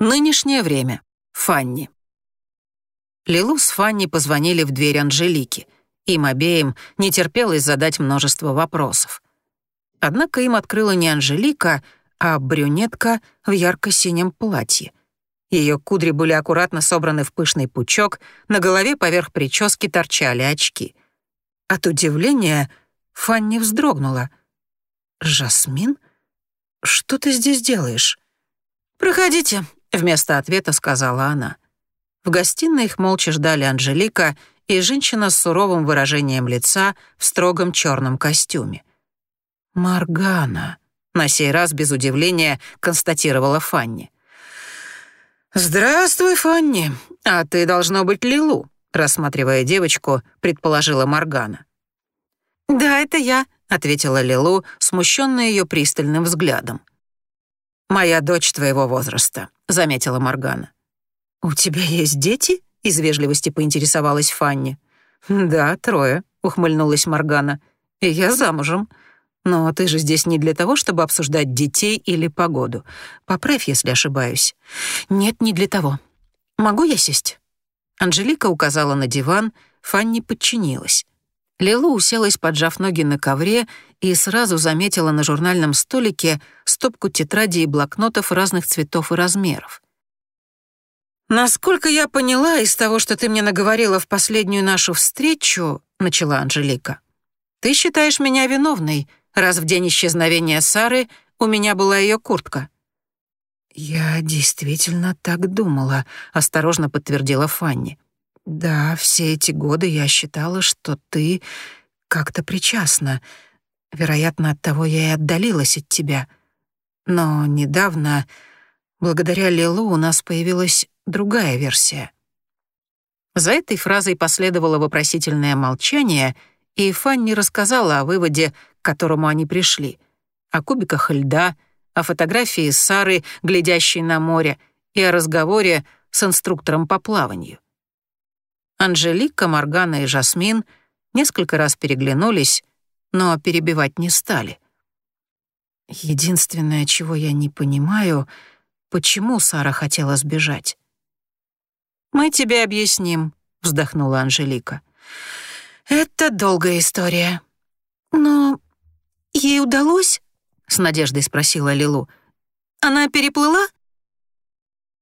Нынешнее время. Фанни. Лилу с Фанни позвонили в дверь Анжелики. Им обеим не терпелось задать множество вопросов. Однако им открыла не Анжелика, а брюнетка в ярко-синем платье. Ее кудри были аккуратно собраны в пышный пучок, на голове поверх прически торчали очки. От удивления Фанни вздрогнула. «Жасмин? Что ты здесь делаешь?» «Проходите», Вместо ответа сказала она. В гостиной их молча ждали Анжелика и женщина с суровым выражением лица в строгом черном костюме. «Маргана», — на сей раз без удивления констатировала Фанни. «Здравствуй, Фанни. А ты, должно быть, Лилу», — рассматривая девочку, предположила Маргана. «Да, это я», — ответила Лилу, смущенная ее пристальным взглядом. «Моя дочь твоего возраста», — заметила Моргана. «У тебя есть дети?» — из вежливости поинтересовалась Фанни. «Да, трое», — ухмыльнулась Моргана. «И я замужем. Но ты же здесь не для того, чтобы обсуждать детей или погоду. Поправь, если ошибаюсь». «Нет, не для того. Могу я сесть?» Анжелика указала на диван, Фанни подчинилась. Лилу уселась, поджав ноги на ковре, и сразу заметила на журнальном столике стопку тетрадей и блокнотов разных цветов и размеров. «Насколько я поняла из того, что ты мне наговорила в последнюю нашу встречу», — начала Анжелика, «ты считаешь меня виновной, раз в день исчезновения Сары у меня была ее куртка». «Я действительно так думала», — осторожно подтвердила Фанни. «Да, все эти годы я считала, что ты как-то причастна. Вероятно, оттого я и отдалилась от тебя. Но недавно, благодаря Лилу, у нас появилась другая версия». За этой фразой последовало вопросительное молчание, и Фанни рассказала о выводе, к которому они пришли, о кубиках льда, о фотографии Сары, глядящей на море, и о разговоре с инструктором по плаванию. Анжелика, Моргана и Жасмин несколько раз переглянулись, но перебивать не стали. Единственное, чего я не понимаю, почему Сара хотела сбежать. «Мы тебе объясним», — вздохнула Анжелика. «Это долгая история». «Но ей удалось?» — с надеждой спросила Лилу. «Она переплыла?»